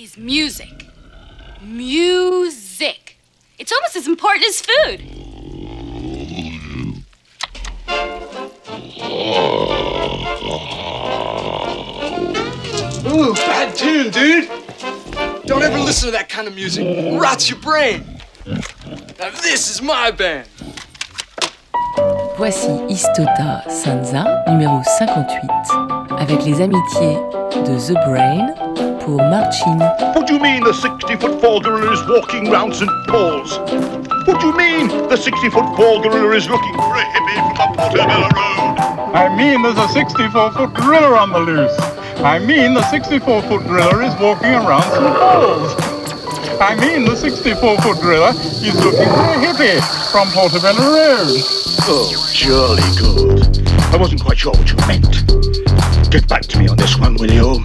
is music. Music. It's almost as important as food. Ooh, bad tune, dude. Don't ever listen to that kind of music. Rots your brain. Now this is my band. Voici Istota Sanza, numéro 58, avec les amitiés de The Brain pour Marcin. What do you mean the 60-foot four gorilla is walking round St. Paul's? What do you mean the 60-foot four gorilla is looking for a hippie from up Portobello Road? I mean there's a 64-foot gorilla on the loose. I mean the 64-foot gorilla is walking around St. Paul's. I mean the 64-foot gorilla is looking for a hippie from Portobello Road. Oh, jolly good. I wasn't quite sure what you meant. Get back to me on this one, will you?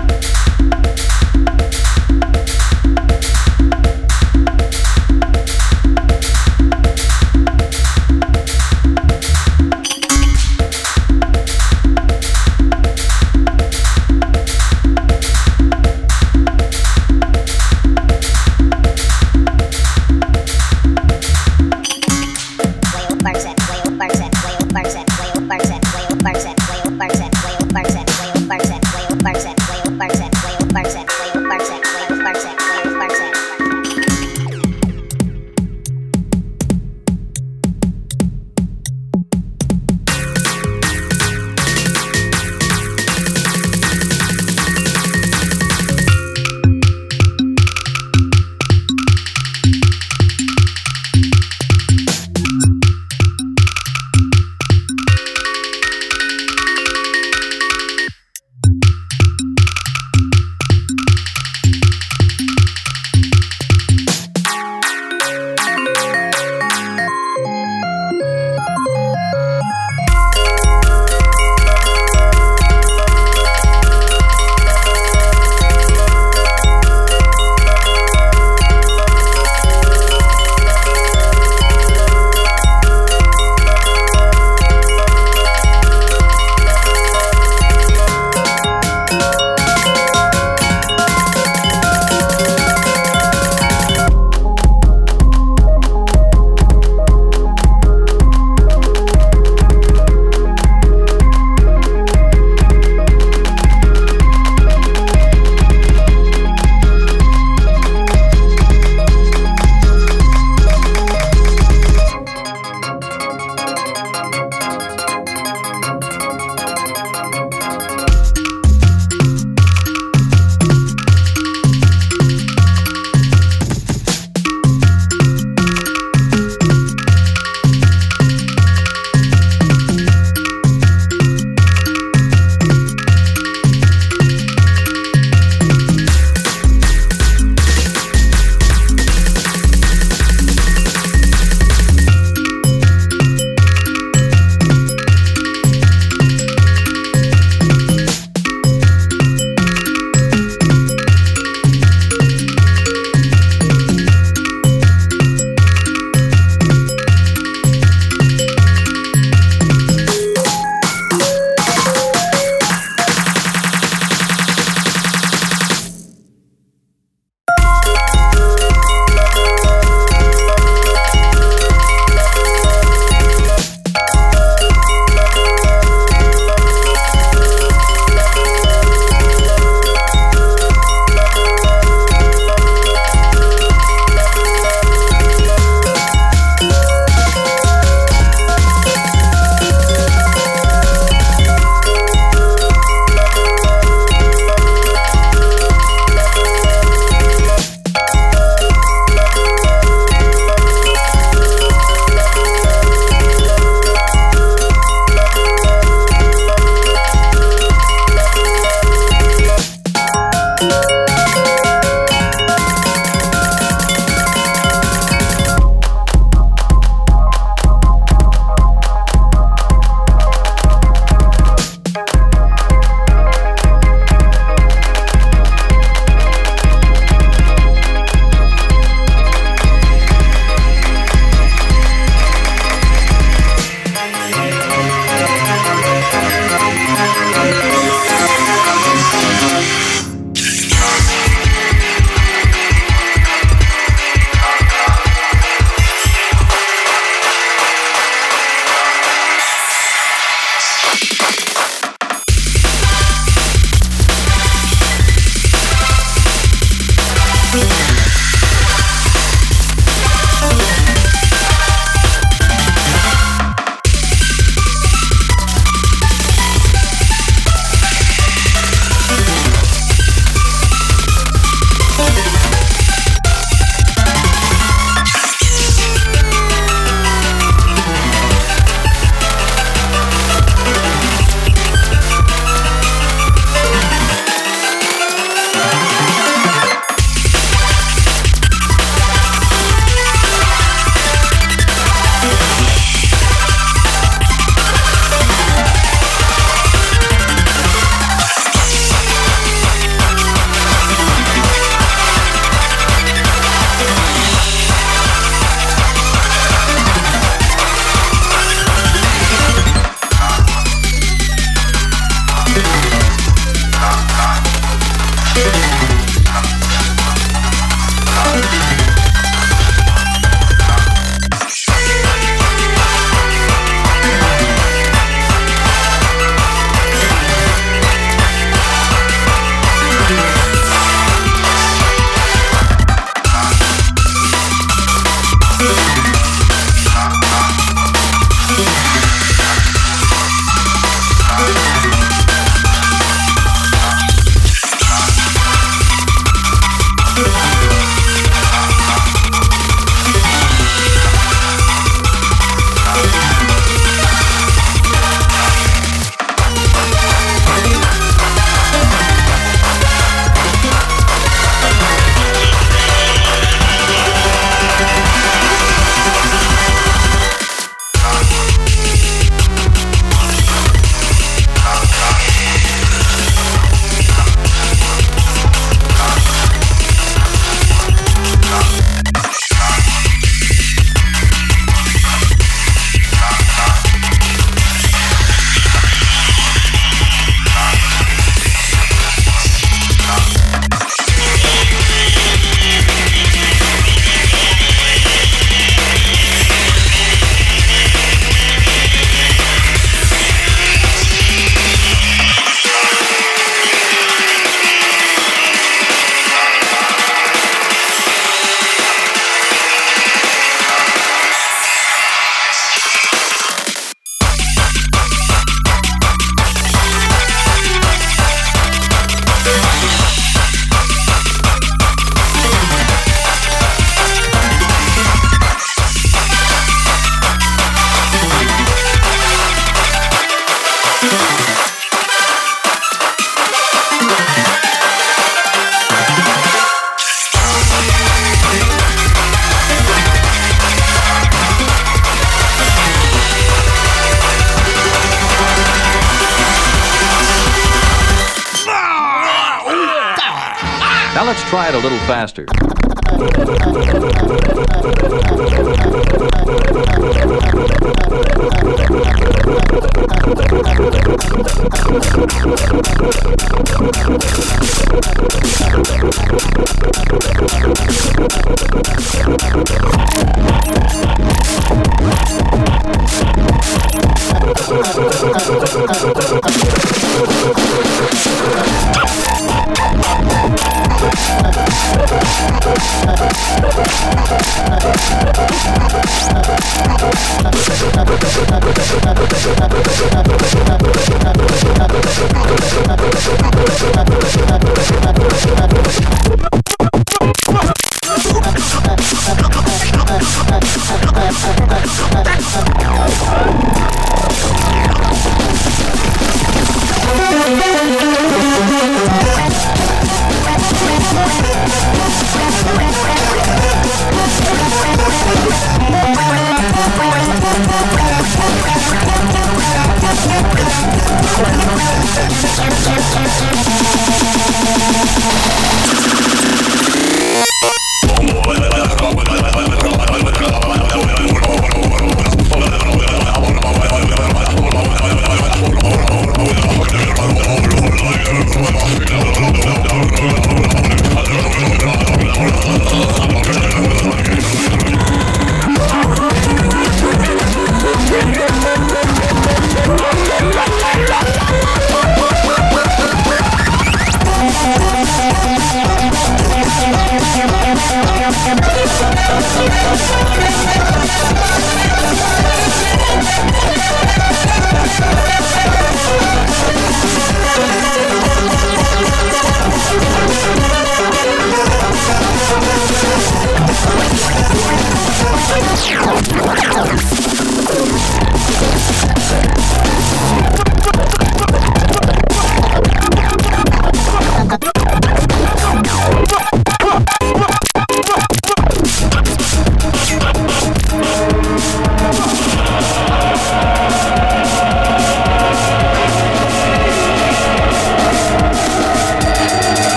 faster.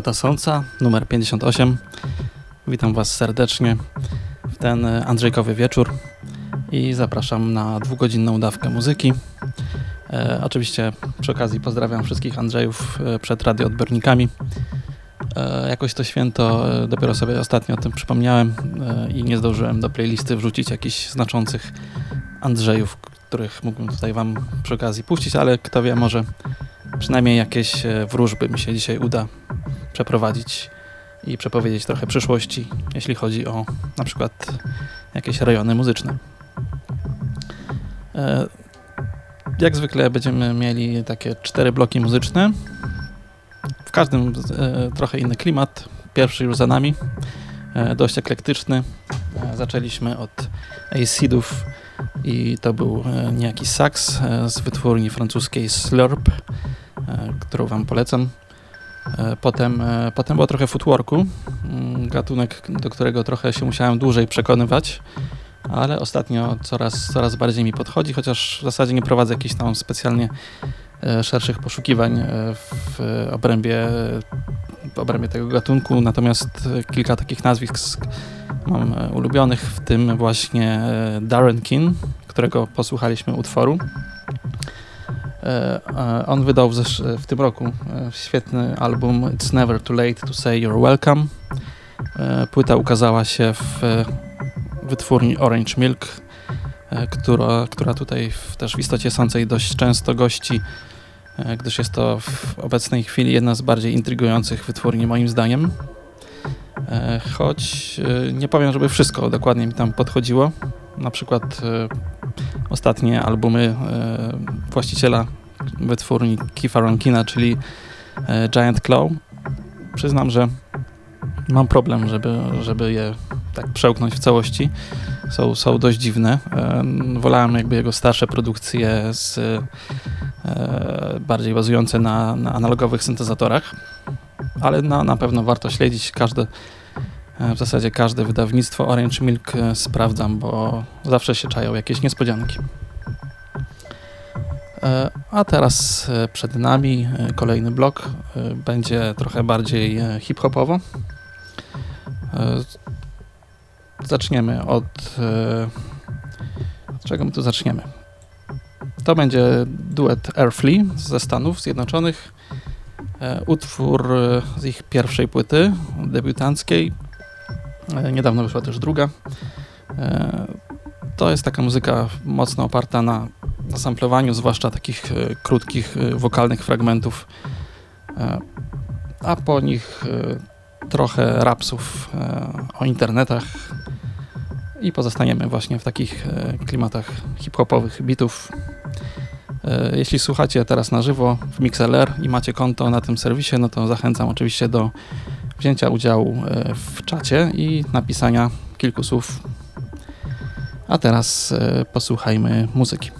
Istota Sąca, numer 58. Witam Was serdecznie w ten Andrzejkowy wieczór i zapraszam na dwugodzinną dawkę muzyki. E, oczywiście przy okazji pozdrawiam wszystkich Andrzejów e, przed radioodbiornikami. E, jakoś to święto e, dopiero sobie ostatnio o tym przypomniałem e, i nie zdążyłem do playlisty wrzucić jakichś znaczących Andrzejów, których mógłbym tutaj Wam przy okazji puścić, ale kto wie, może przynajmniej jakieś e, wróżby mi się dzisiaj uda przeprowadzić i przepowiedzieć trochę przyszłości, jeśli chodzi o na przykład jakieś rejony muzyczne. E, jak zwykle będziemy mieli takie cztery bloki muzyczne. W każdym e, trochę inny klimat. Pierwszy już za nami, dość eklektyczny. Zaczęliśmy od Acidów i to był niejaki sax z wytwórni francuskiej Slurp, którą Wam polecam. E, potem, e, potem było trochę footworku, mm, gatunek, do którego trochę się musiałem dłużej przekonywać, ale ostatnio coraz, coraz bardziej mi podchodzi, chociaż w zasadzie nie prowadzę jakichś tam specjalnie e, szerszych poszukiwań w obrębie, w obrębie tego gatunku, natomiast kilka takich nazwisk mam ulubionych, w tym właśnie Darren Kin, którego posłuchaliśmy utworu. E, e, on wydał w, w, tym roku e, świetny album It's Never Too Late to Say You're Welcome. Płyta ukazała się w wytwórni Orange Milk, która, która tutaj w, też w istocie sącej dość często gości, gdyż jest to w obecnej chwili jedna z bardziej intrygujących wytwórni moim zdaniem. Choć nie powiem, żeby wszystko dokładnie mi tam podchodziło. Na przykład ostatnie albumy e, właściciela wytwórni Kifa Ronkina, czyli e, Giant Claw. Przyznam, że mam problem, żeby, żeby je tak przełknąć w całości. Są, są dość dziwne. E, wolałem jakby jego starsze produkcje z, bardziej bazujące na, na analogowych syntezatorach, ale na, na pewno warto śledzić każde w zasadzie każde wydawnictwo Orange Milk e, sprawdzam, bo zawsze się czają jakieś niespodzianki. E, a teraz e, przed nami kolejny blok. Będzie trochę bardziej hip-hopowo. Zaczniemy od... Od czego my tu zaczniemy? To będzie duet Airflea ze Stanów Zjednoczonych. Utwór z ich pierwszej płyty debiutanckiej E, niedawno wyszła też druga. E, to jest taka muzyka mocno oparta na, na samplowaniu, zwłaszcza takich e, krótkich wokalnych fragmentów, a po nich trochę rapsów o internetach i pozostaniemy właśnie w takich klimatach hip-hopowych bitów. Jeśli słuchacie teraz na żywo w MixLR i macie konto na tym serwisie, no to zachęcam oczywiście do wzięcia udziału e, w czacie i napisania kilku słów. A teraz e, posłuchajmy muzyki.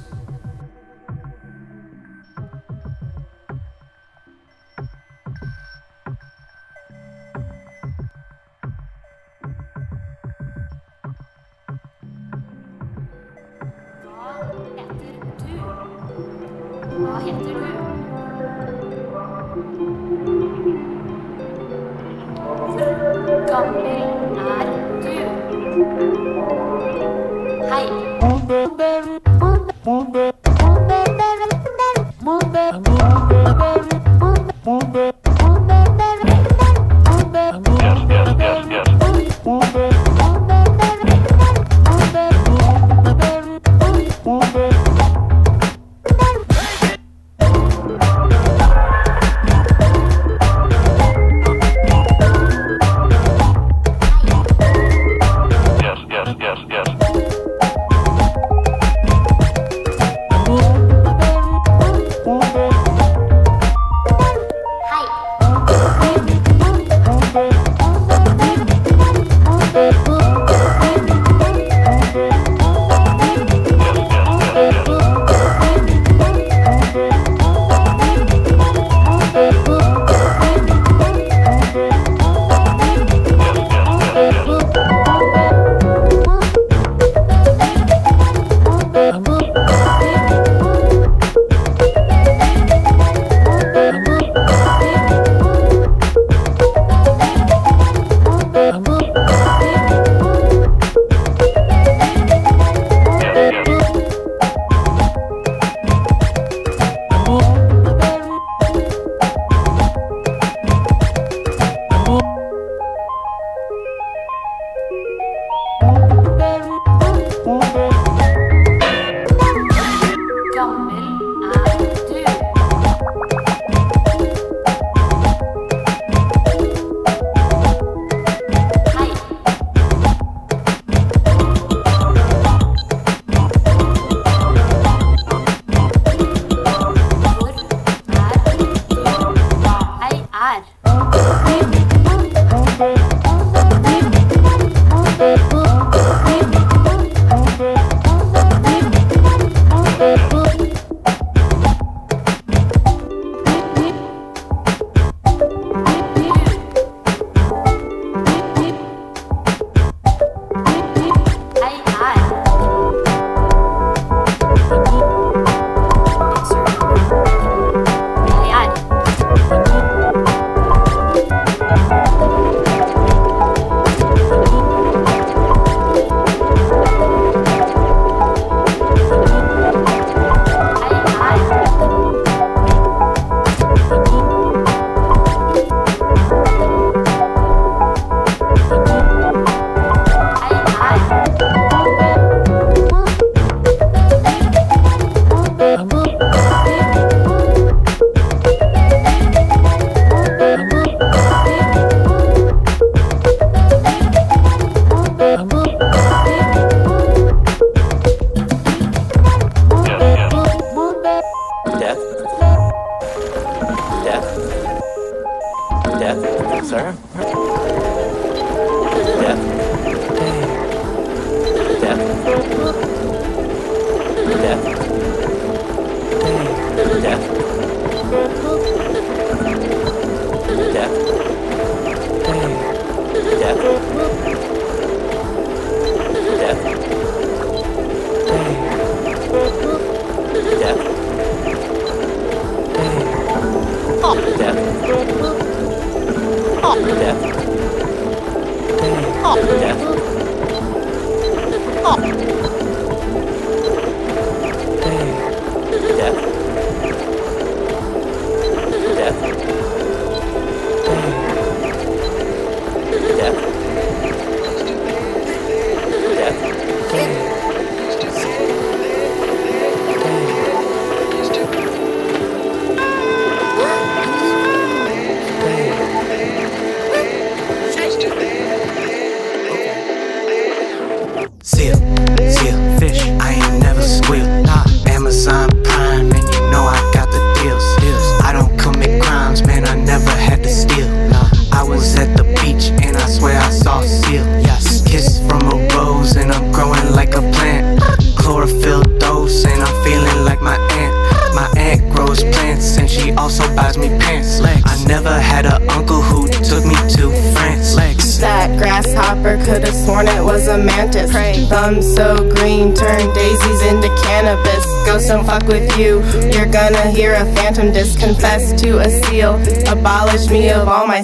Robert.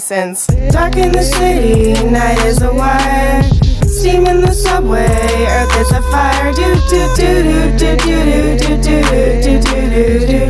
Sins. Dark in the city, night is a wire. Steam in the subway, earth is a fire. Do Do do do do do do do do do do do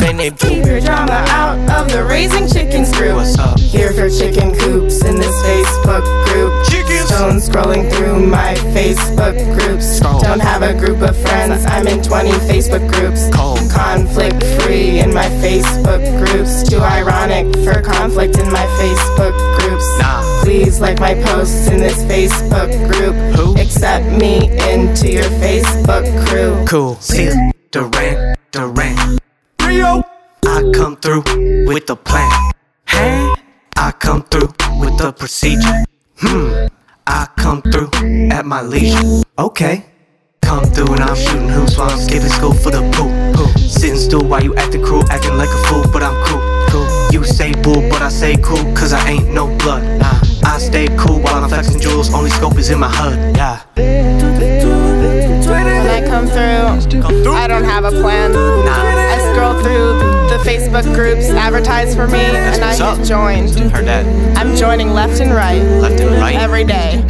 and they blue, and they taint they blue. Keep your drama out of the raising chickens group. What's up? Here for chicken coops in this Facebook group. Chickens. Stone scrolling through my Facebook groups. Don't have a group of friends, I'm in 20 Facebook groups. Conflict free in my Facebook groups. Too ironic for conflict in my Facebook groups. Nah. Please like my posts in this Facebook group. Who? Accept me into your Facebook crew. Cool. See Durant, Durant. The plan. Hey. I come through with the procedure. Hmm. I come through at my leisure. Okay. Come through and I'm shooting hoops while I'm skipping school for the poop. Sitting still while you acting cruel, acting like a fool, but I'm cool. cool. You say boo, but I say cool, cause I ain't no blood. Nah. I stay cool while I'm flexing jewels, only scope is in my HUD. Yeah. When I come through, I don't have a plan. Nah. I scroll through Facebook groups, advertise for me, and I what's hit up. Heard that. I'm joining left and right Left and right. every day.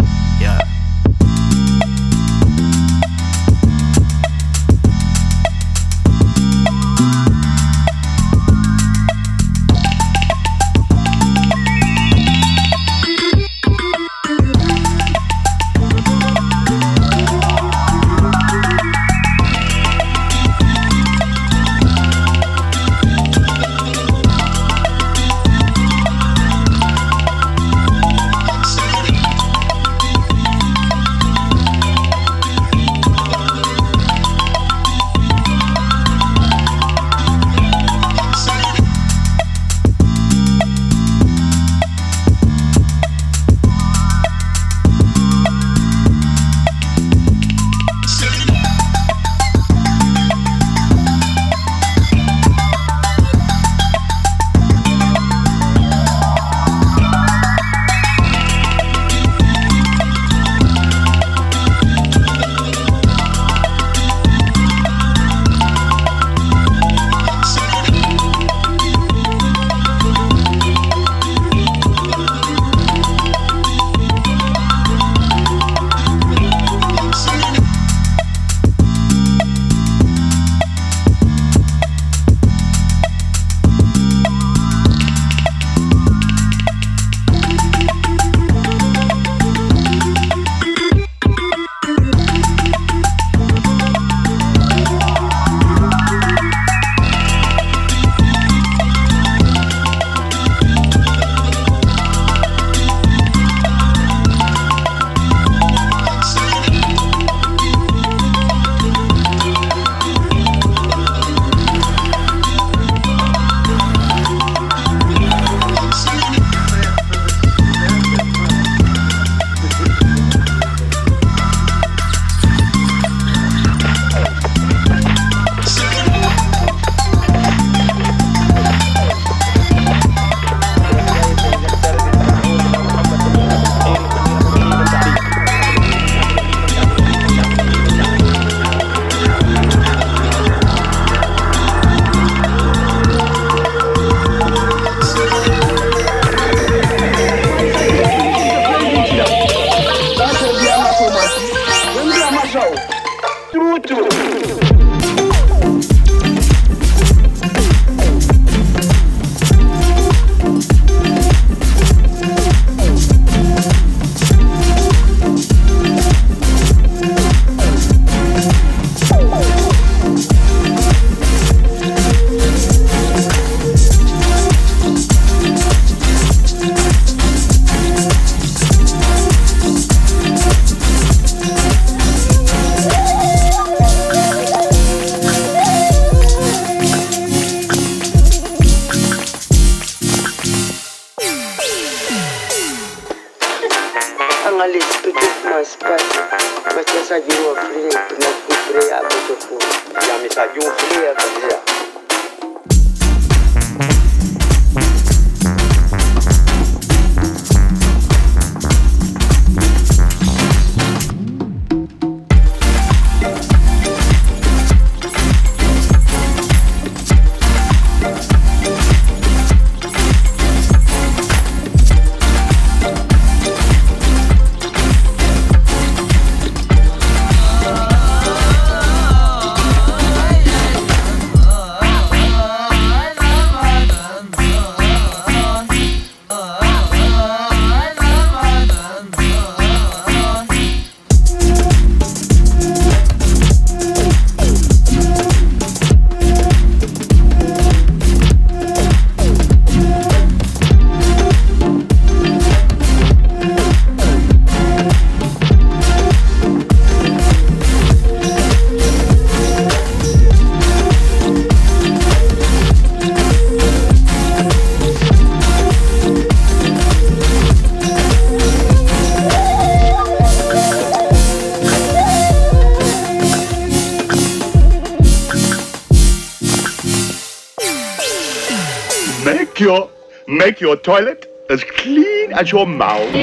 Make your toilet as clean as your mouth.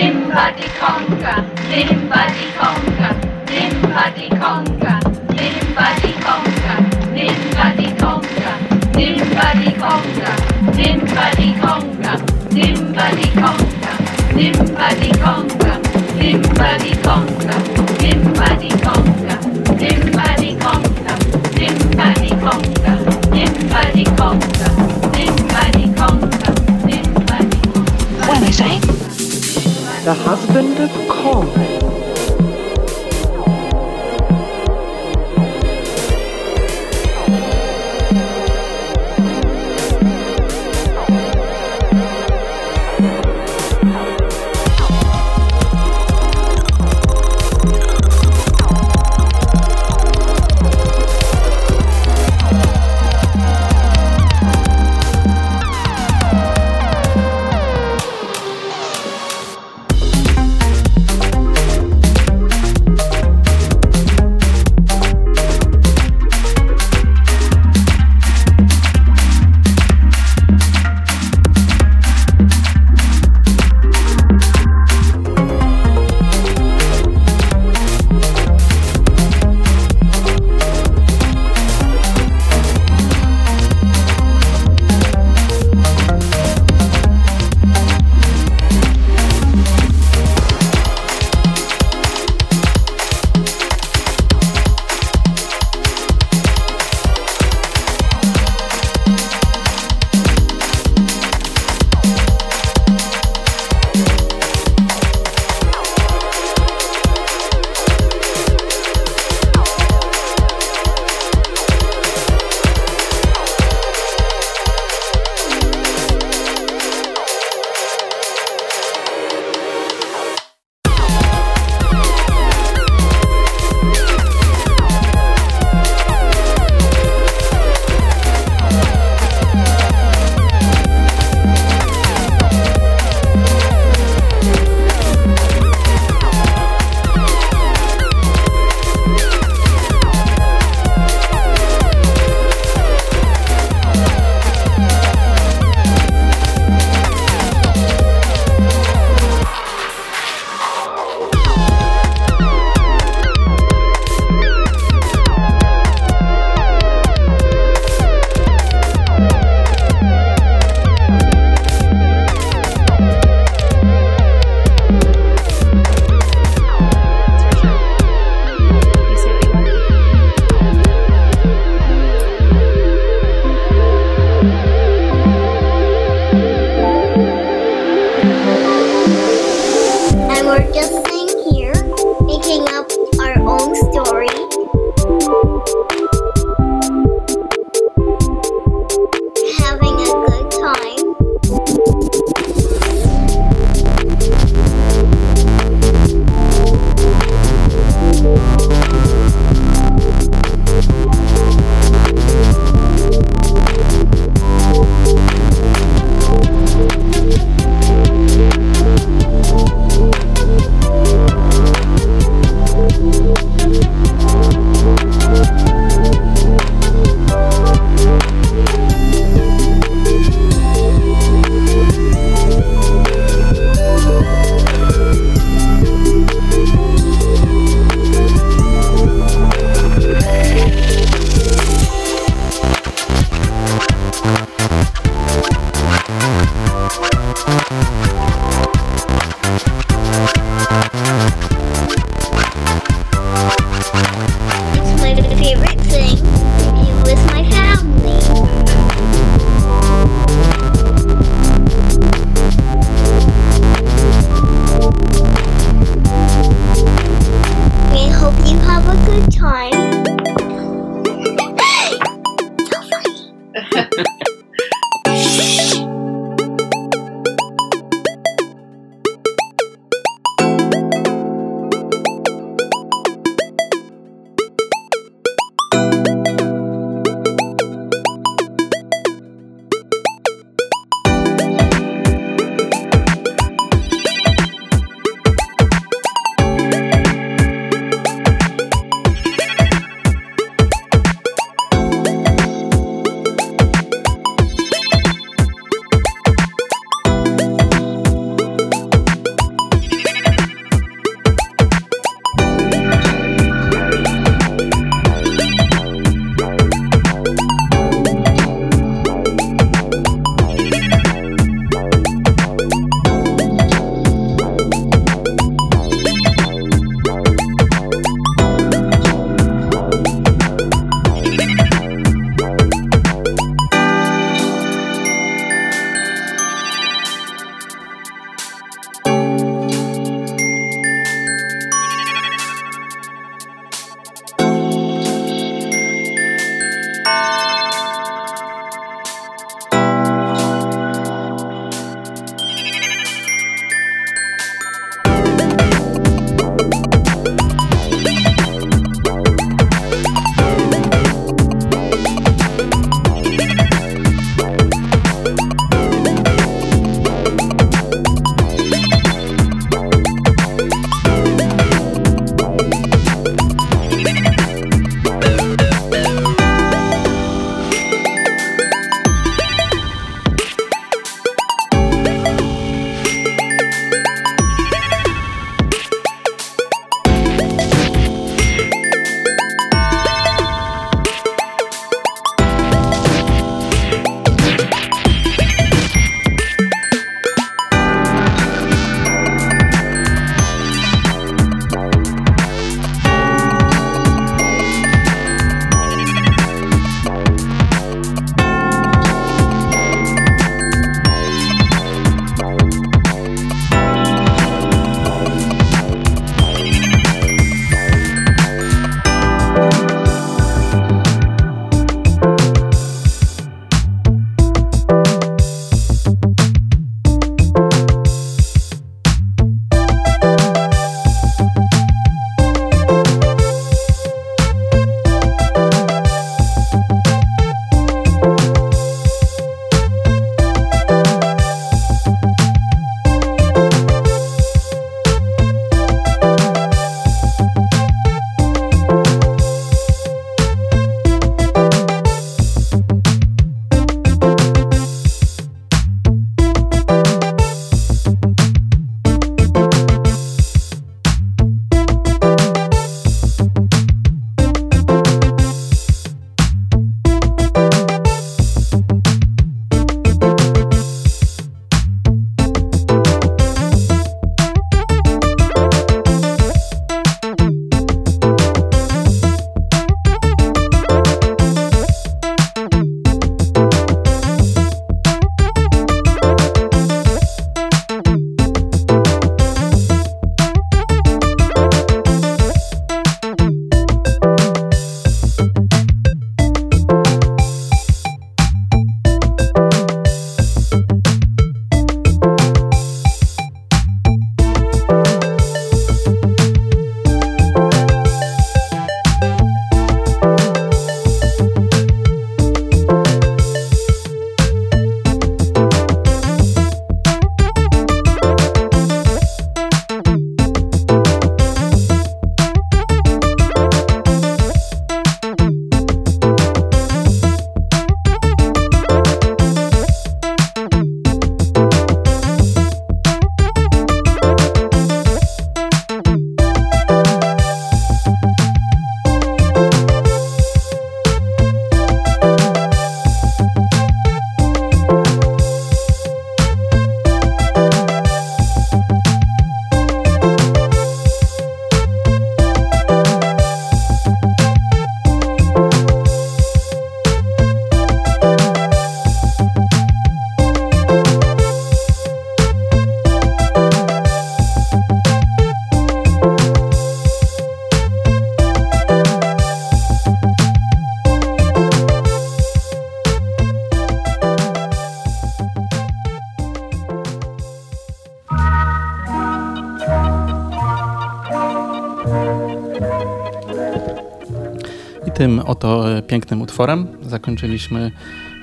Pięknym utworem zakończyliśmy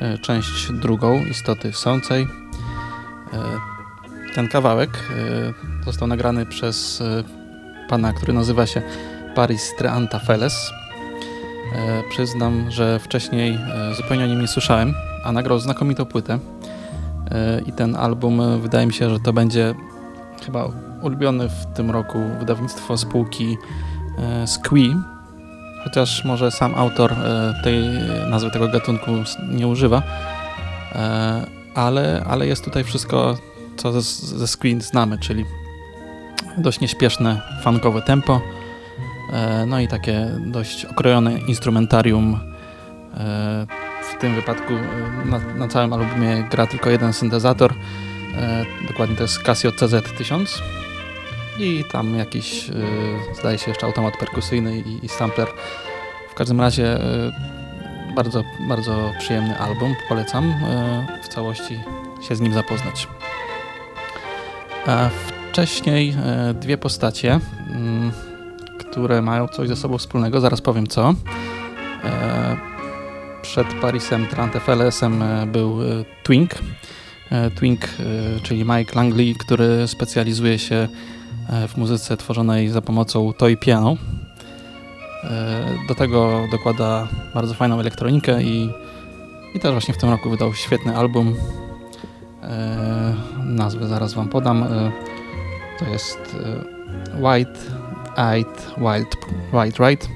e, część drugą Istoty Sącej. E, ten kawałek został nagrany przez pana, który nazywa się Paris Treanta Feles. Przyznam, że wcześniej zupełnie o nim nie słyszałem, a nagrał znakomitą płytę. I ten album wydaje mi się, że to będzie chyba ulubiony w tym roku wydawnictwo spółki Squee, chociaż może sam autor e, tej nazwy tego gatunku nie używa, e, ale, ale jest tutaj wszystko, co ze, ze screen znamy, czyli dość nieśpieszne, funkowe tempo, e, no i takie dość okrojone instrumentarium. W tym wypadku na, na całym albumie gra tylko jeden syntezator, dokładnie to jest Casio CZ-1000 i tam jakiś, y, zdaje się, jeszcze automat perkusyjny i, i sampler. W każdym razie y, bardzo, bardzo przyjemny album, polecam y, w całości się z nim zapoznać. A wcześniej dwie postacie, mm, które mają coś ze sobą wspólnego, zaraz powiem co. Przed Parisem Trantefelesem był Twink. Twink, czyli Mike Langley, który specjalizuje się E, w muzyce tworzonej za pomocą toy piano. E, do tego dokłada bardzo fajną elektronikę i, i też właśnie w tym roku wydał świetny album. E, nazwę zaraz wam podam. To jest White Eyed Wild White Ride.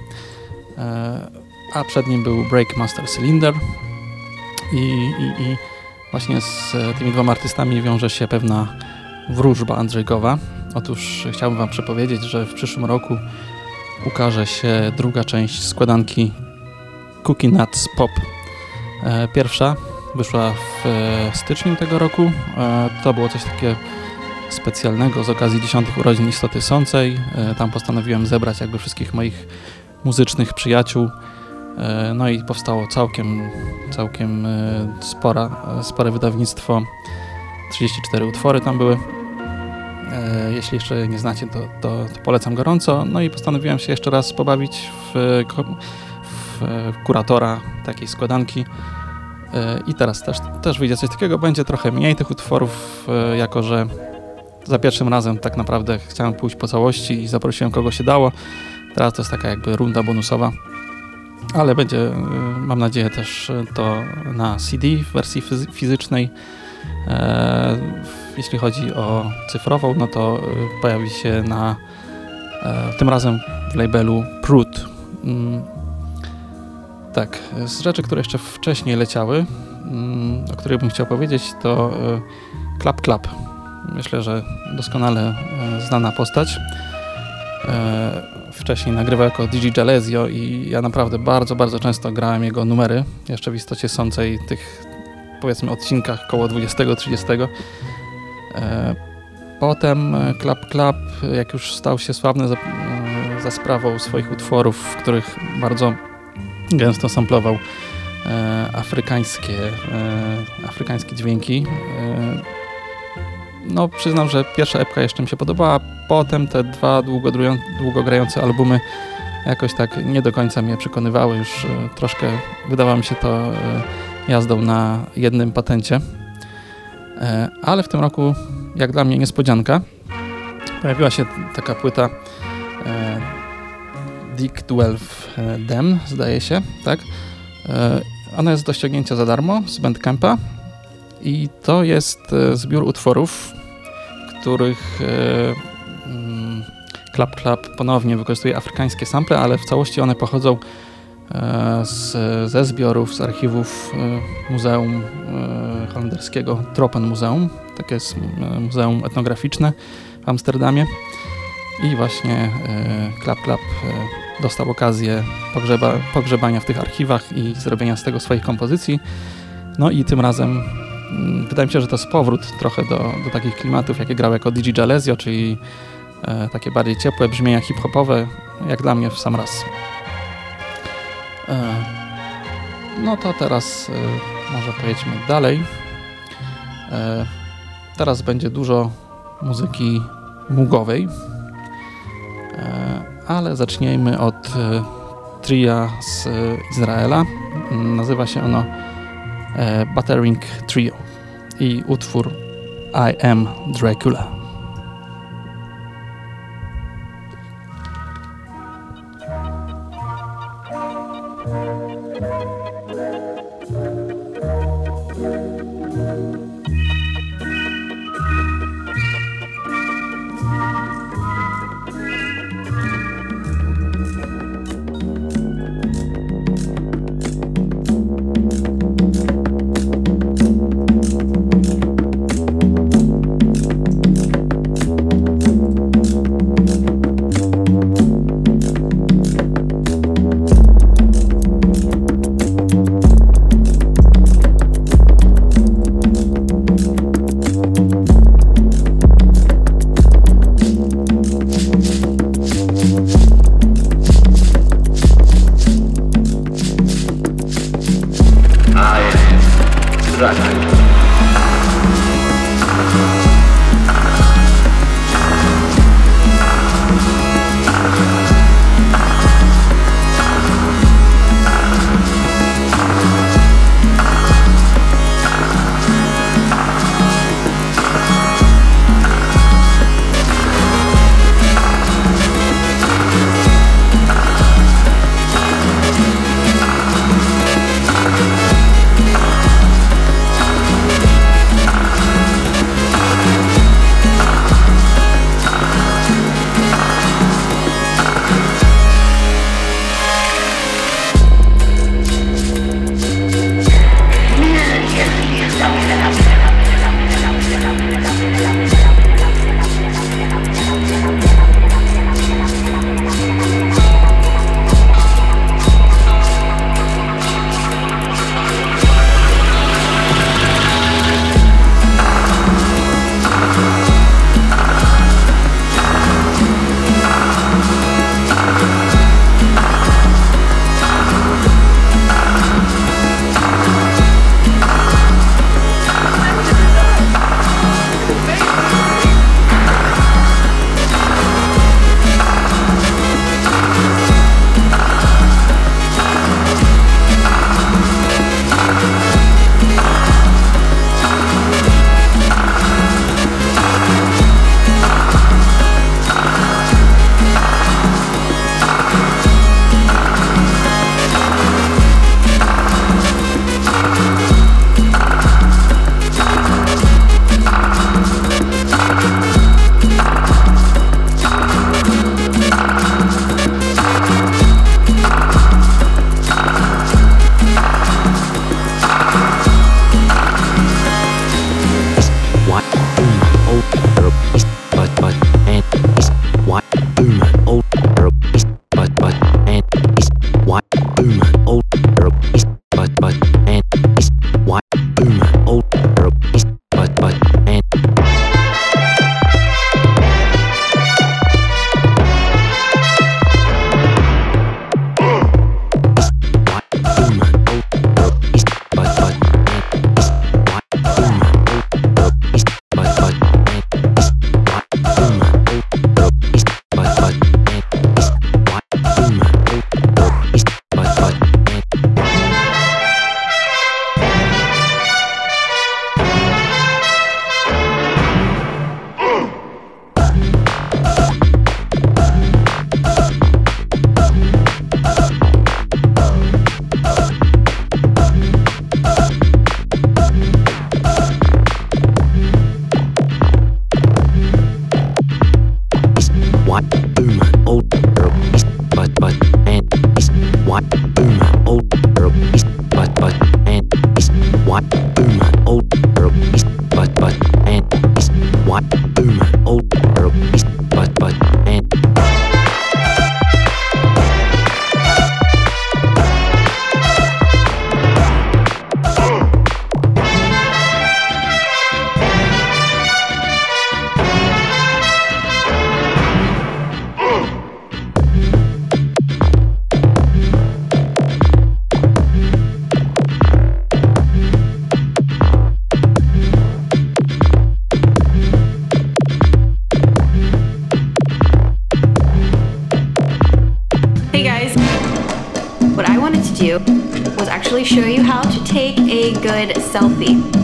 A przed nim był Breakmaster Cylinder. I, i, I właśnie z tymi dwoma artystami wiąże się pewna wróżba Andrzejkowa. Otóż chciałbym Wam przepowiedzieć, że w przyszłym roku ukaże się druga część składanki Cookie Nuts Pop. E, pierwsza wyszła w e, styczniu tego roku. E, to było coś takiego specjalnego z okazji dziesiątych urodzin Istoty Sącej. Tam postanowiłem zebrać jakby wszystkich moich muzycznych przyjaciół. No i powstało całkiem, całkiem spora, spore wydawnictwo. 34 utwory tam były. E, jeśli jeszcze nie znacie, to, to, to, polecam gorąco. No i postanowiłem się jeszcze raz pobawić w, w kuratora takiej składanki. E, I teraz też, też wyjdzie coś takiego. Będzie trochę mniej tych utworów, e, jako że za pierwszym razem tak naprawdę chciałem pójść po całości i zaprosiłem kogo się dało. Teraz to jest taka jakby runda bonusowa. Ale będzie, mam nadzieję, też to na CD w wersji fizycznej. Jeśli chodzi o cyfrową, no to y, pojawi się na e, tym razem w labelu Prut. Mm, tak, z rzeczy, które jeszcze wcześniej leciały, mm, o których bym chciał powiedzieć, to y, Clap Clap. Myślę, że doskonale e, znana postać. E, wcześniej nagrywał jako DJ Jalezio i ja naprawdę bardzo, bardzo często grałem jego numery, jeszcze w istocie sącej tych powiedzmy odcinkach koło 20-30 E, potem Klap Klap, jak już stał się sławny za, e, za sprawą swoich utworów, w których bardzo gęsto samplował e, afrykańskie, afrykańskie dźwięki. No, przyznam, że pierwsza epka jeszcze mi się podobała, potem te dwa długo, długo grające albumy jakoś tak nie do końca mnie przekonywały, już troszkę wydawało mi się to jazdą na jednym patencie. E, ale w tym roku, jak dla mnie niespodzianka, pojawiła się taka płyta e, Dick 12 e, Dem, zdaje się, tak? Ona jest do ściągnięcia za darmo z Bandcampa i to jest zbiór utworów, których mm, Clap Clap ponownie wykorzystuje afrykańskie sample, ale w całości one pochodzą z, ze zbiorów, z archiwów e, Muzeum e, Holenderskiego Tropen Muzeum. Takie jest muzeum etnograficzne w Amsterdamie. I właśnie Klap Klap dostał okazję pogrzeba, pogrzebania w tych archiwach i zrobienia z tego swoich kompozycji. No i tym razem mm, wydaje mi się, że to jest powrót trochę do, do takich klimatów, jakie grał jako Digi Jalezio, czyli takie bardziej ciepłe brzmienia hip-hopowe, jak dla mnie w sam raz. E, no to teraz e, może pojedźmy dalej. E, teraz będzie dużo muzyki mugowej, ale zacznijmy od tria z Izraela. Mm, Nazywa się ono Battering Trio i utwór I Am Dracula. selfie.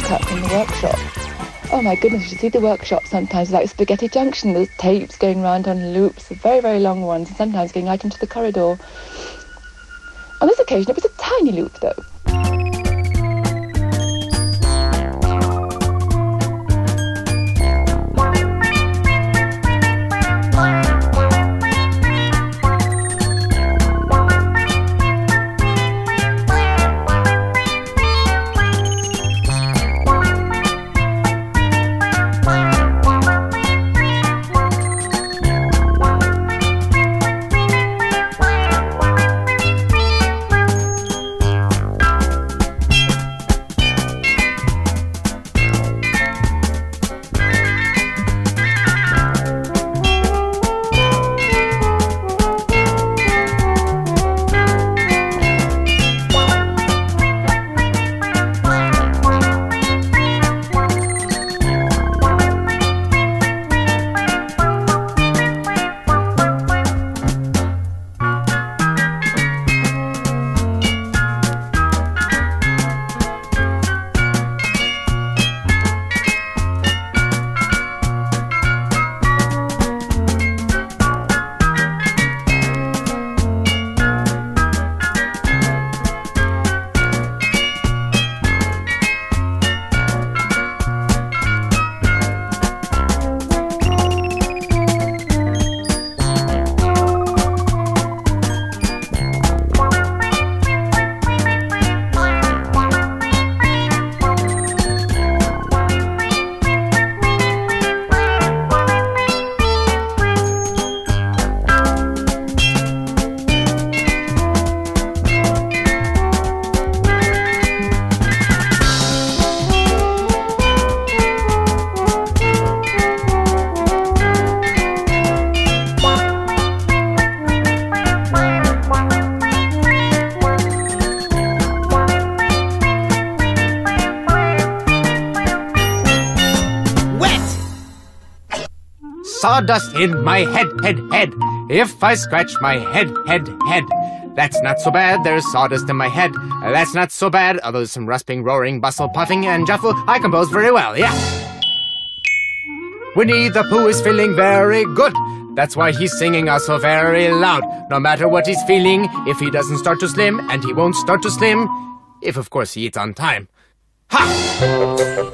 pick up from the workshop. Oh my goodness, you should see the workshop sometimes, like Spaghetti Junction, there's tapes going round on loops, very, very long ones, and sometimes going out into the corridor. On this occasion, it was a tiny loop though. In my head, head, head. If I scratch my head, head, head. That's not so bad, there's sawdust in my head. That's not so bad, although some rusping, roaring, bustle, puffing, and shuffle. I compose very well, yeah. Winnie the Pooh is feeling very good. That's why he's singing us so very loud. No matter what he's feeling, if he doesn't start to slim, and he won't start to slim, if of course he eats on time. Well,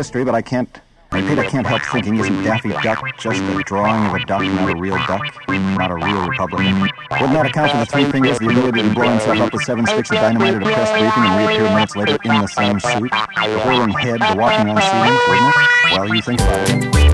history, but I can't. I repeat, I can't help thinking, isn't Daffy Duck just a drawing of a duck, not a real duck, not a real Republican? Wouldn't that account for the three fingers, the ability to blow himself up with seven sticks of dynamite at a press briefing and reappear minutes later in the same suit? The whirling head, the walking on ceilings, wouldn't it? Well, you think about it.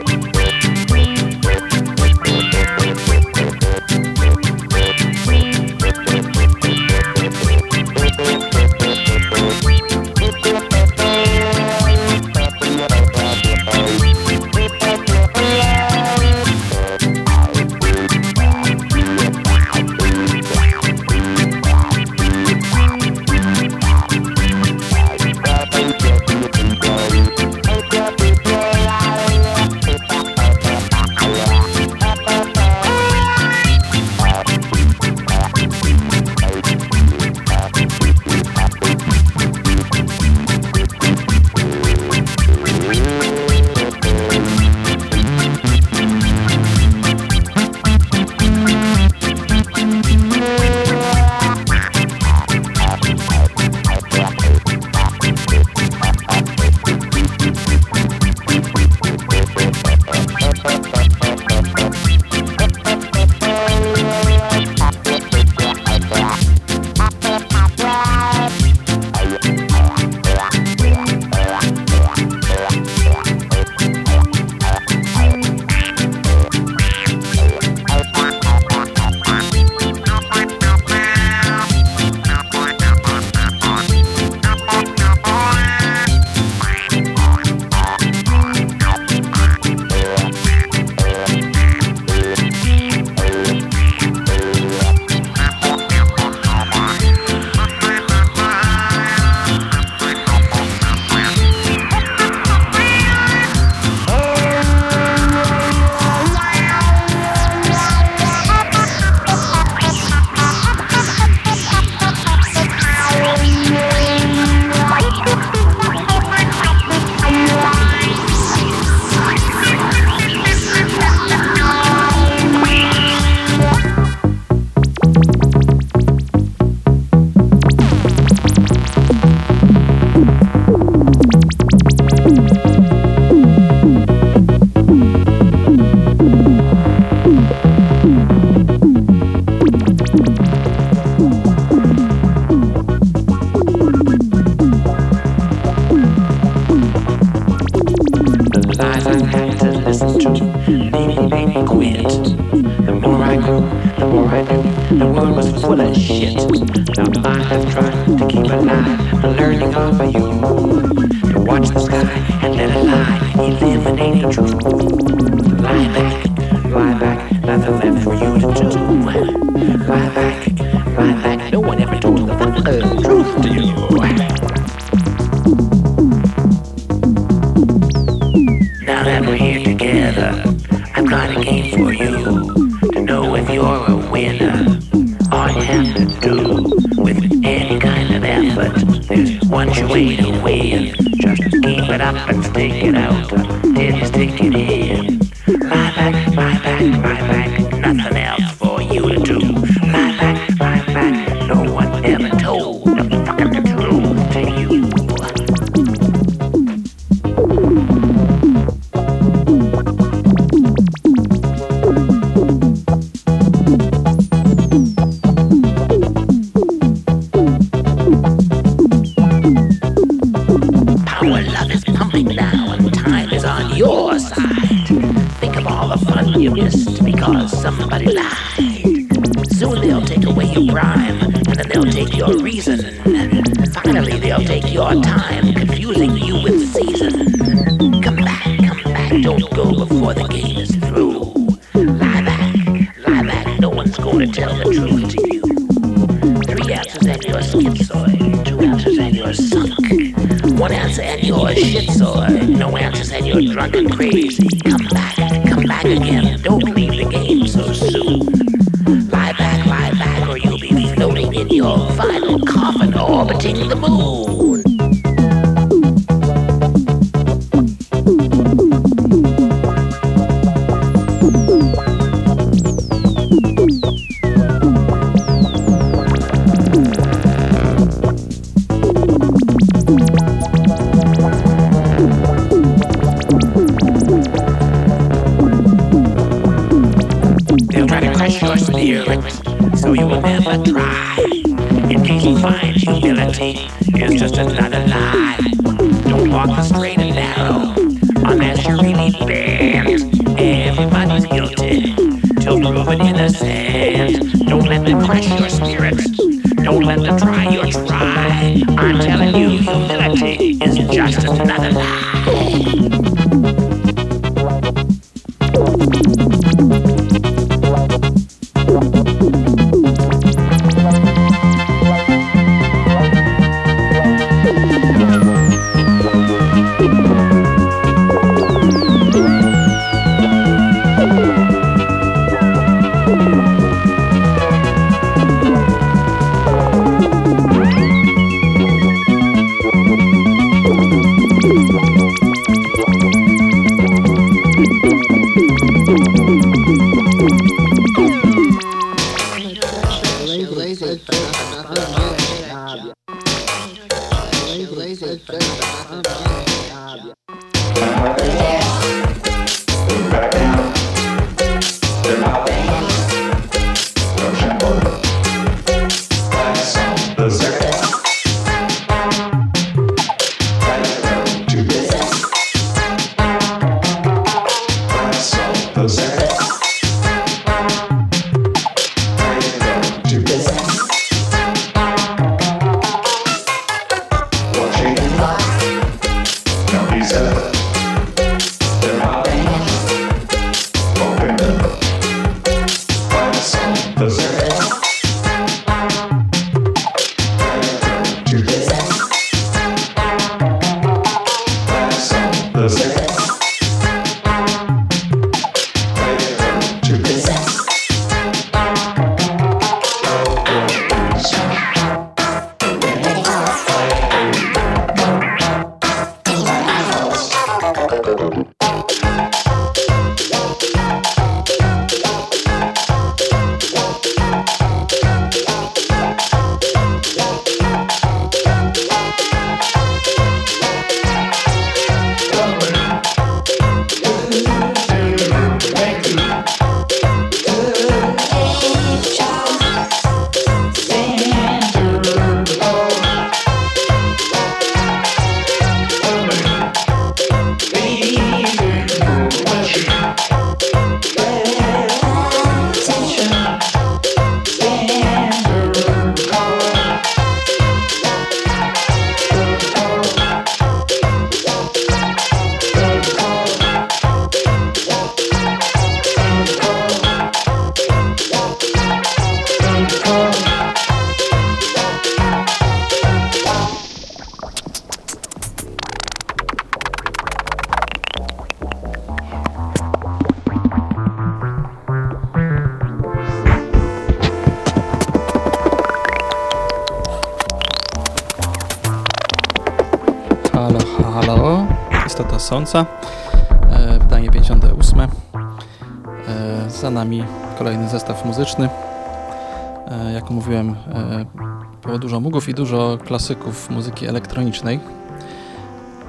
I dużo klasyków muzyki elektronicznej,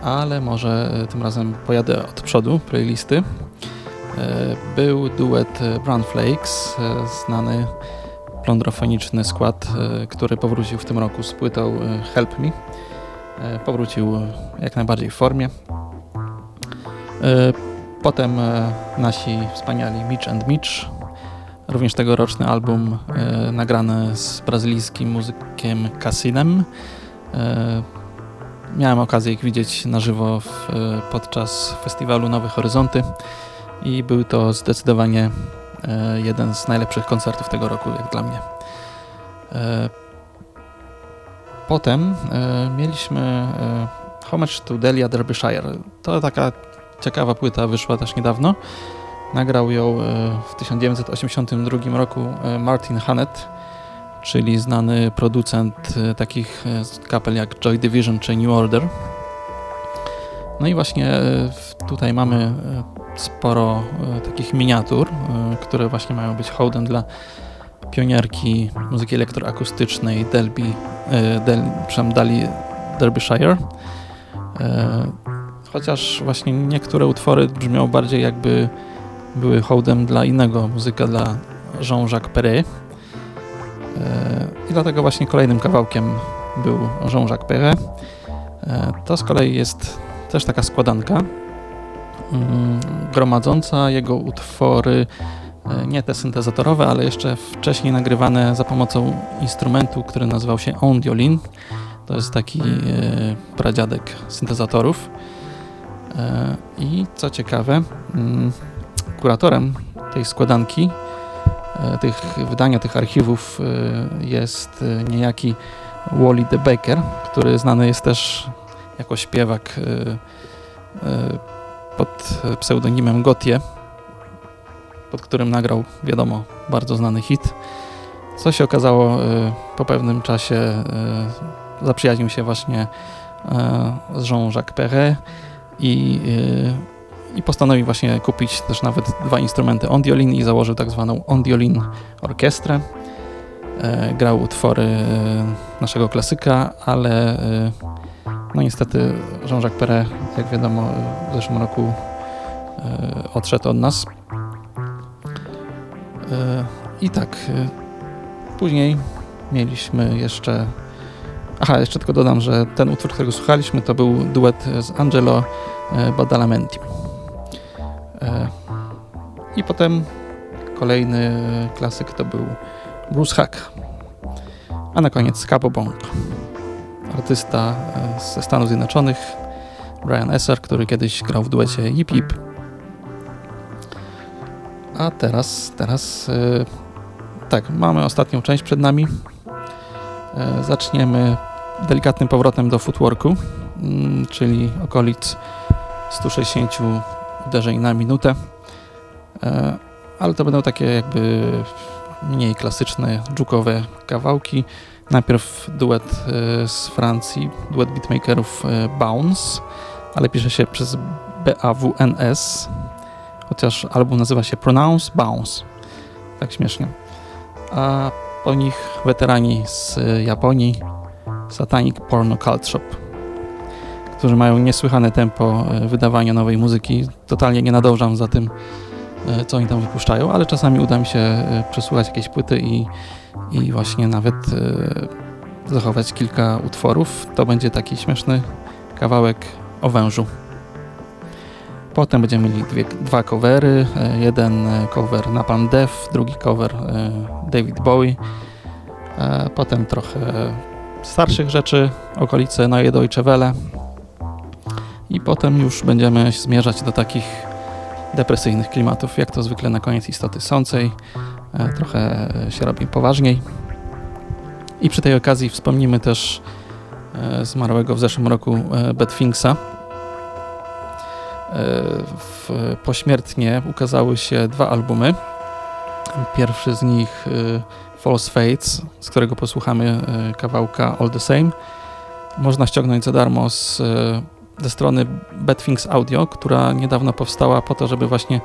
ale może tym razem pojadę od przodu playlisty. Był duet Brown Flakes, znany plądrofoniczny skład, który powrócił w tym roku z płytą Help Me. Powrócił jak najbardziej w formie. Potem e, nasi wspaniali Mitch and Mitch, również tegoroczny album e, nagrany z brazylijskim muzykiem Casinem. E, miałem okazję ich widzieć na żywo w, podczas festiwalu Nowe Horyzonty i był to zdecydowanie jeden z najlepszych koncertów tego roku, jak dla mnie. Potem mieliśmy Homage to Delia Derbyshire. To taka ciekawa płyta wyszła też niedawno. Nagrał ją e, w 1982 roku e, Martin Hannett, czyli znany producent e, takich kapel jak Joy Division czy New Order. No i właśnie tutaj mamy sporo takich miniatur, które właśnie mają być hołdem dla pionierki muzyki elektroakustycznej Delby, Del, Dali Derbyshire chociaż właśnie niektóre utwory brzmią bardziej jakby były hołdem dla innego muzyka, dla Jean-Jacques Perret. I dlatego właśnie kolejnym kawałkiem był Jean-Jacques Perret. E, to z kolei jest też taka składanka mm, gromadząca jego utwory, e, nie te syntezatorowe, ale jeszcze wcześniej nagrywane za pomocą instrumentu, który nazywał się Ondiolin. To jest taki e, pradziadek syntezatorów. E, I co ciekawe, mm, kuratorem tej składanki, e, tych wydania tych archiwów e, jest niejaki Wally the Baker, który znany jest też jako śpiewak pod pseudonimem Gotie, pod którym nagrał, wiadomo, bardzo znany hit. Co się okazało po pewnym czasie, zaprzyjaźnił się właśnie z Jean-Jacques Perret i, i postanowił właśnie kupić też nawet dwa instrumenty Ondiolin i założył tak zwaną Ondiolin Orkiestrę. E, grał utwory e, naszego klasyka, ale e, no niestety Jean-Jacques Perret, jak wiadomo, w zeszłym roku odszedł od nas. I tak, później mieliśmy jeszcze Aha, jeszcze tylko dodam, że ten utwór, którego słuchaliśmy, to był duet z Angelo Badalamenti. E, I potem kolejny klasyk to był Bruce Hack. A na koniec Cabo Bong. Artysta e, ze Stanów Zjednoczonych, Brian Esser, który kiedyś grał w duecie Yip Yip. A teraz, teraz tak, mamy ostatnią część przed nami. Zaczniemy delikatnym powrotem do footworku, mm, czyli okolic 160 uderzeń na minutę. E, ale to będą takie jakby mniej klasyczne, dżukowe kawałki. Najpierw duet e, z Francji, duet beatmakerów e, Bounce, ale pisze się przez B-A-W-N-S, chociaż album nazywa się Pronounce Bounce. Tak śmiesznie. A po nich weterani z Japonii, Satanic Porno Cult Shop, którzy mają niesłychane tempo e, wydawania nowej muzyki. Totalnie nie nadążam za tym, e, co oni tam wypuszczają, ale czasami uda mi się e, przesłuchać jakieś płyty i, i właśnie nawet zachować kilka utworów. To będzie taki śmieszny kawałek o wężu. Potem będziemy mieli dwie, dwa covery. Jeden cover Napalm Death, drugi cover David Bowie. Potem trochę starszych rzeczy, okolice Neue Deutsche Welle i potem już będziemy zmierzać do takich depresyjnych klimatów, jak to zwykle na koniec istoty sącej. E, trochę się robi poważniej. I przy tej okazji wspomnimy też e, zmarłego w zeszłym roku e, Bedfinksa. Pośmiertnie ukazały się dwa albumy. Pierwszy z nich False Fates, z którego posłuchamy kawałka All the Same. Można ściągnąć za darmo z ze strony Bad Things Audio, która niedawno powstała po to, żeby właśnie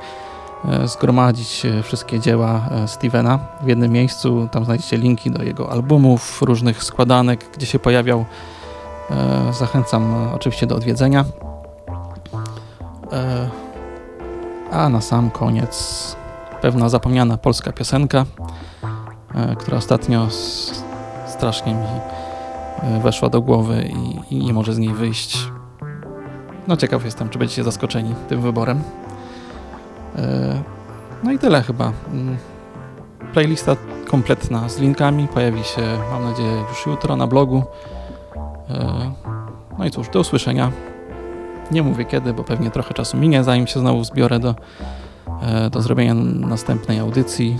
e, zgromadzić e, wszystkie dzieła e, Stevena w jednym miejscu. Tam znajdziecie linki do jego albumów, różnych składanek, gdzie się pojawiał. Zachęcam oczywiście do odwiedzenia. A na sam koniec pewna zapomniana polska piosenka, która ostatnio strasznie mi weszła do głowy i, i nie może z niej wyjść. No ciekaw jestem, czy będziecie zaskoczeni tym wyborem. E, No i tyle chyba. Mm, Playlista kompletna z linkami pojawi się, mam nadzieję, już jutro na blogu. E, No i cóż, do usłyszenia. Nie mówię kiedy, bo pewnie trochę czasu minie, zanim się znowu zbiorę do, e, do zrobienia następnej audycji.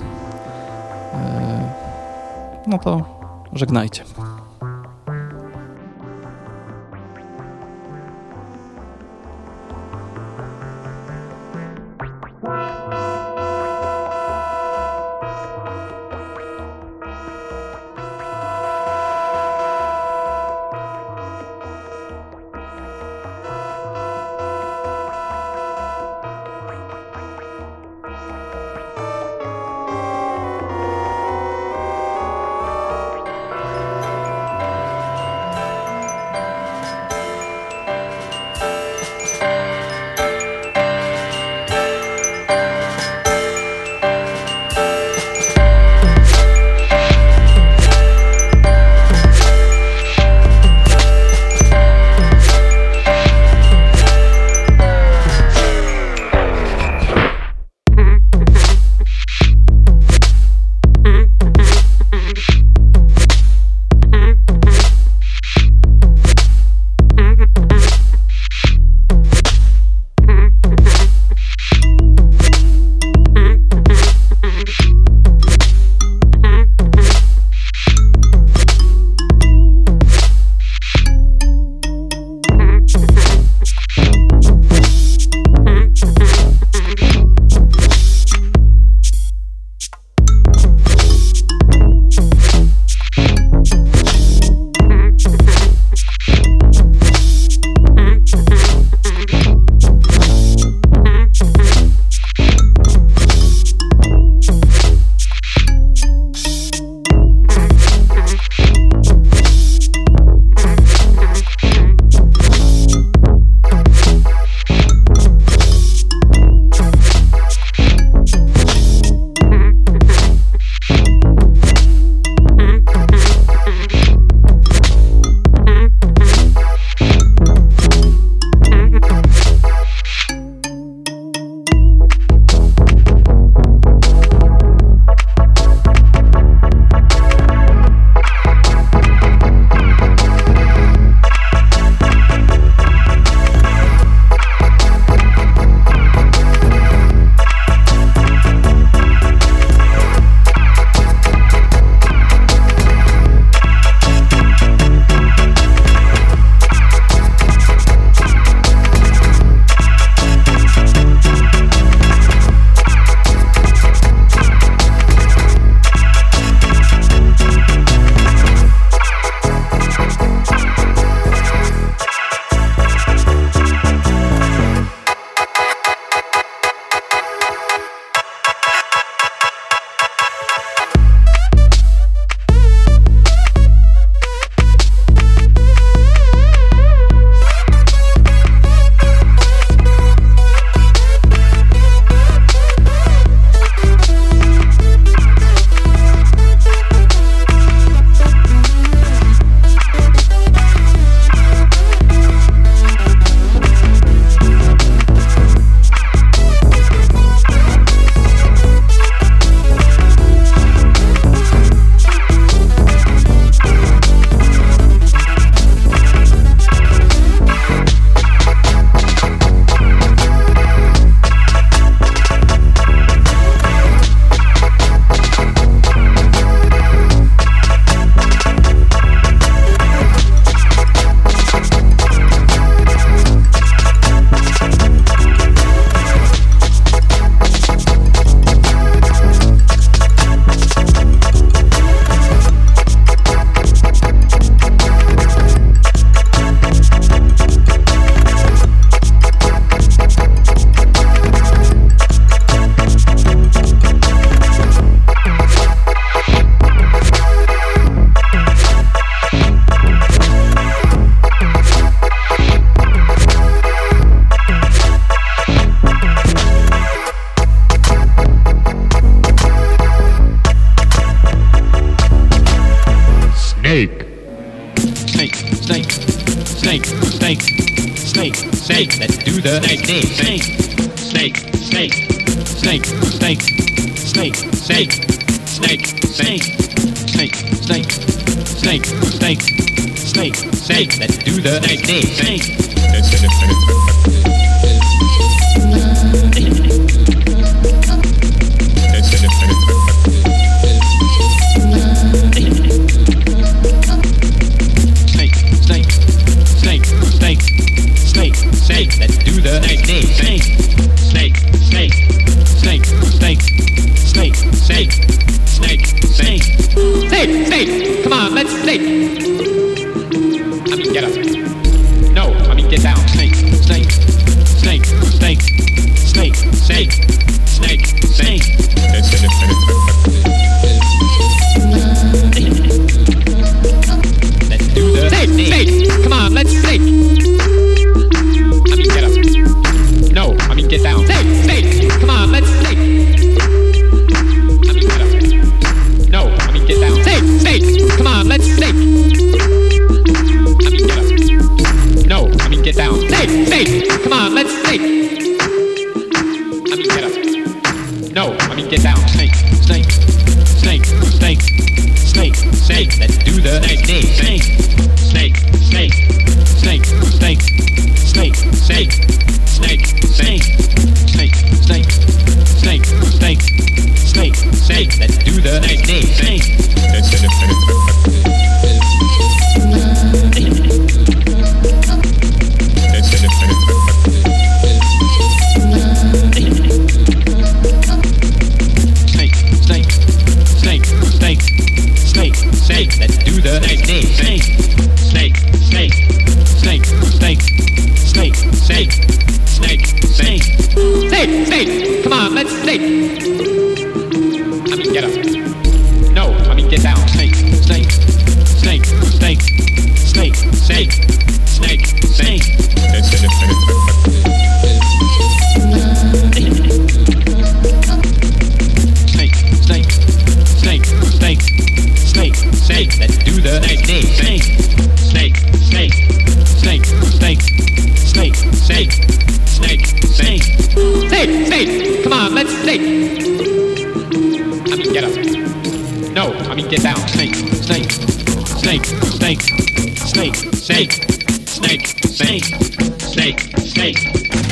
No to żegnajcie. that day. snake. I mean, get up. No, I mean, get down. Snake, snake, snake, snake, snake, snake, snake, snake, snake, snake. snake.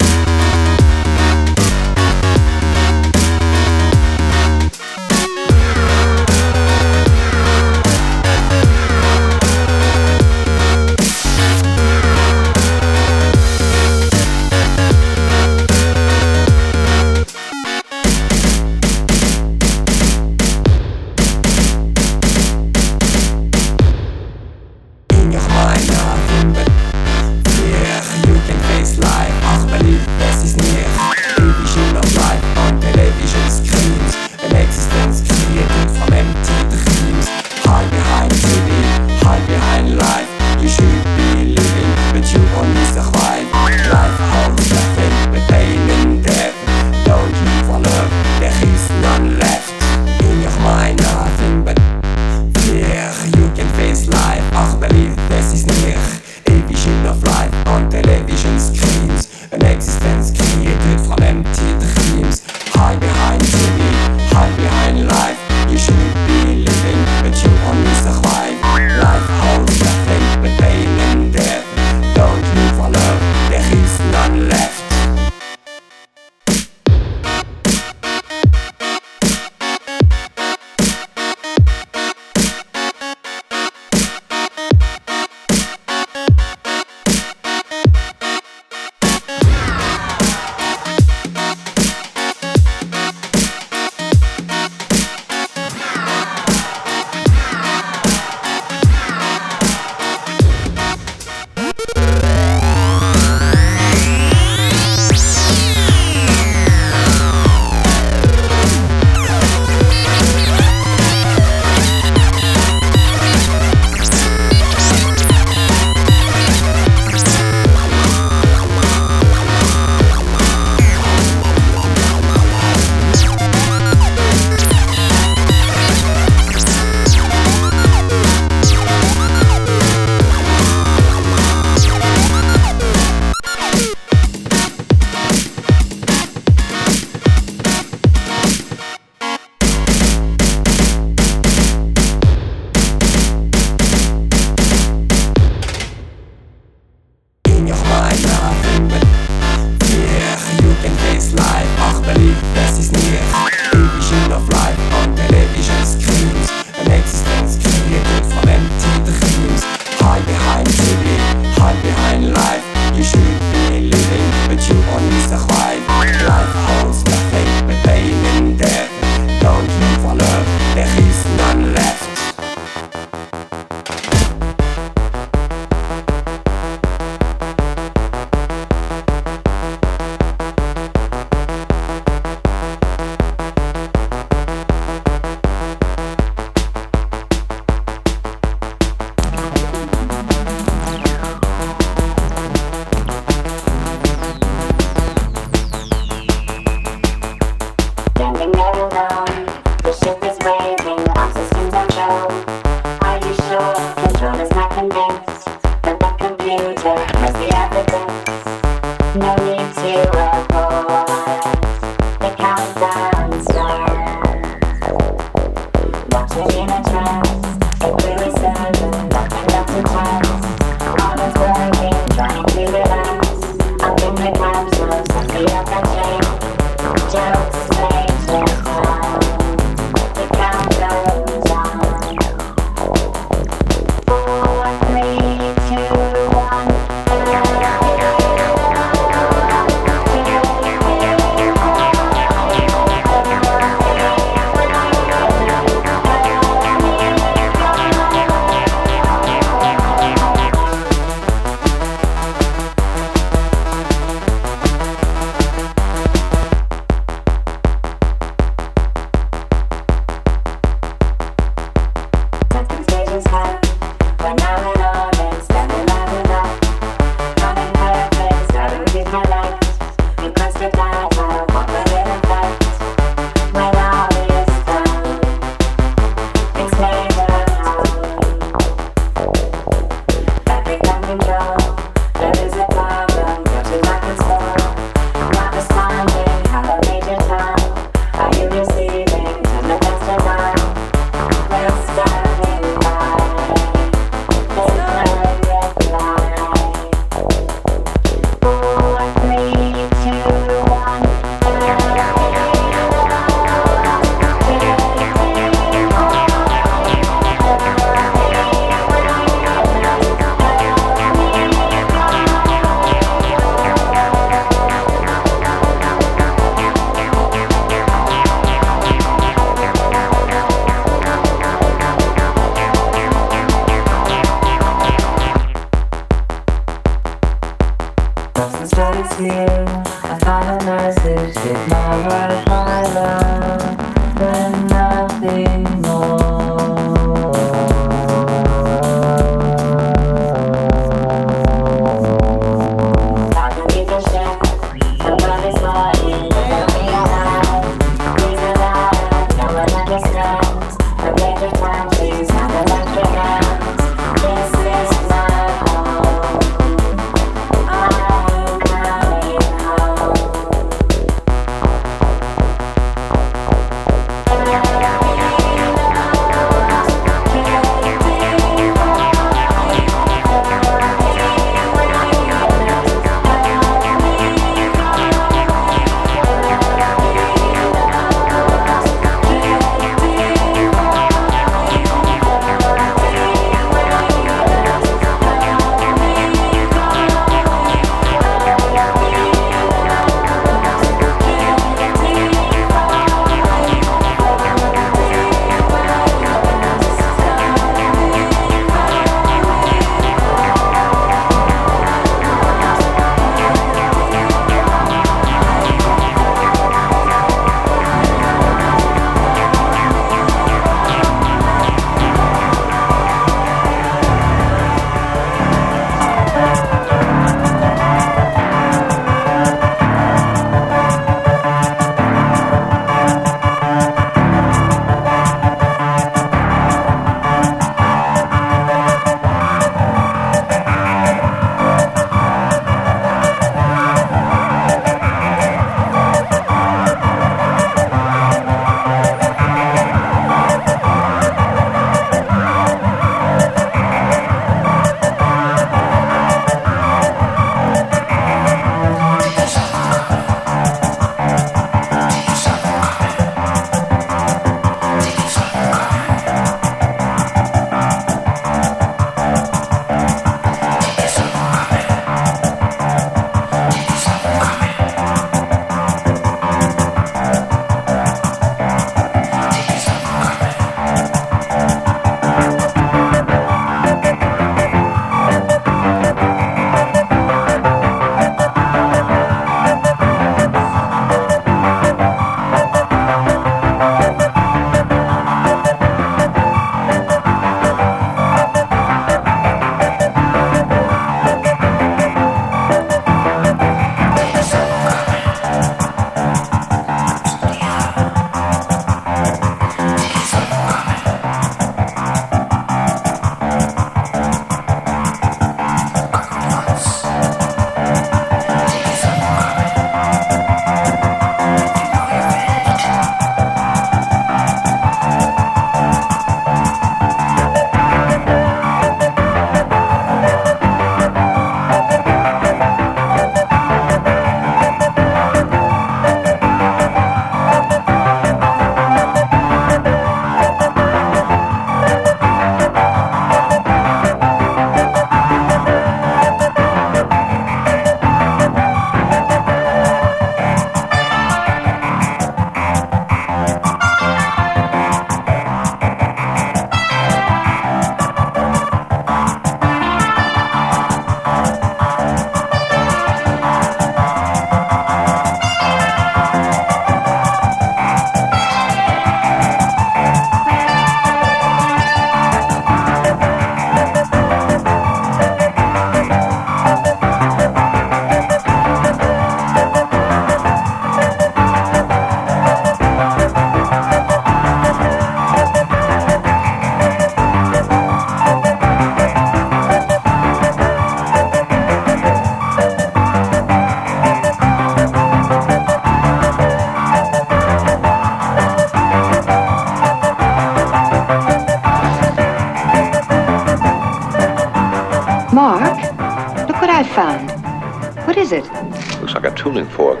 Tuning fork.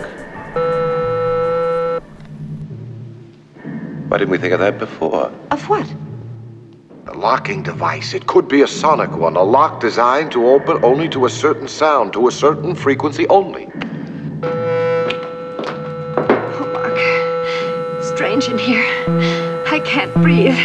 Why didn't we think of that before? Of what? A locking device. It could be a sonic one, a lock designed to open only to a certain sound, to a certain frequency only. Oh, Mark. Strange in here. I can't breathe.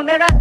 In a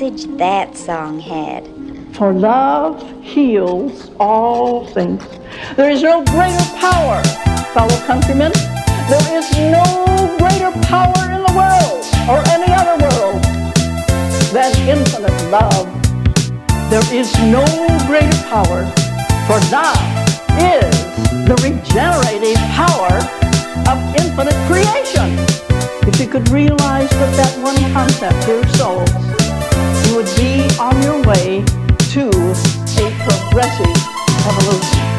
message that song had. For love heals all things. There is no greater power, fellow countrymen. There is no greater power in the world or any other world than infinite love. There is no greater power, for that is is the regenerating power of infinite creation. If you could realize that one concept, your souls you would be on your way to a progressive evolution.